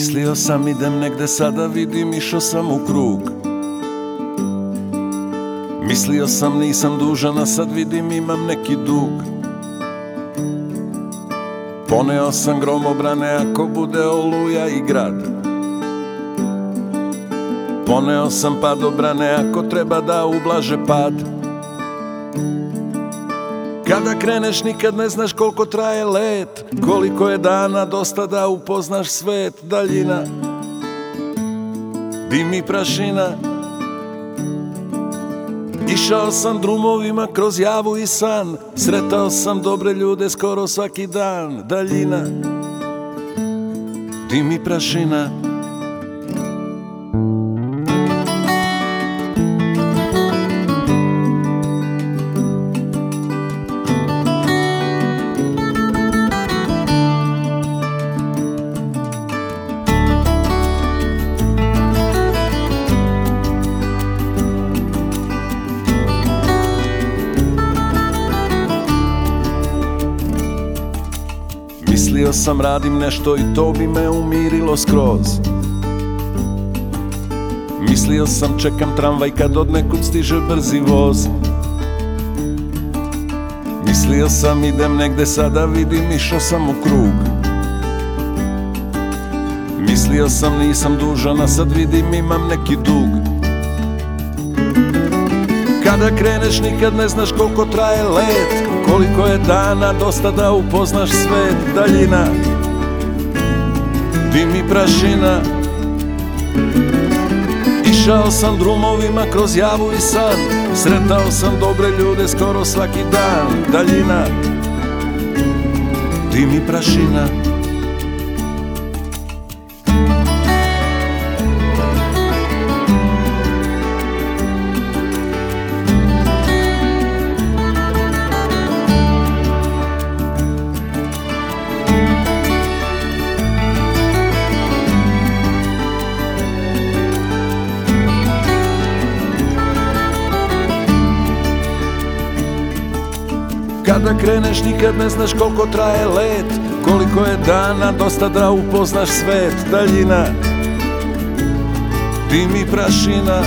Mislio sam idem negde sada vidim išao sam u krug. Mislio sam nisam dužan a sad vidim imam neki dug. Poneo sam gromobrane ako bude oluja i grad. Poneo sam padobrane ako treba da ublaže pad Kada kreneš nikad ne znaš koliko traje let Koliko je dana dosta da upoznaš svet Daljina. Dim i prašina. Išao sam drumovima kroz javu i san Sretao sam dobre ljude skoro svaki dan Daljina. Dim i prašina Mislio sam radim nešto i to bi me umirilo skroz. Mislio sam čekam tramvaj kad od nekud stiže brzi voz. Mislio sam idem negde sada vidim išao sam u krug. Mislio sam nisam dužan sad vidim imam neki dug Kada kreneš nikad ne znaš koliko traje let Koliko je dana dosta da upoznaš svet Daljina. Dim i prašina? Išao sam drumovima kroz javu i san Sretao sam dobre ljude skoro svaki dan Daljina. Dim i prašina Kada kreneš nikad ne znaš koliko traje let Koliko je dana dosta da upoznaš svet Daljina. Dim i prašina?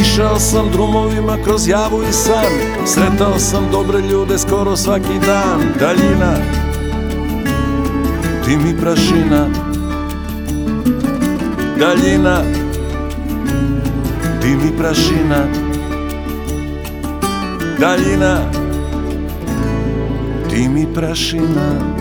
Išao sam drumovima kroz javu i san Sretao sam dobre ljude skoro svaki dan Daljina. Dim i prašina? Daljina. Dim i prašina daljina. Dim i prašina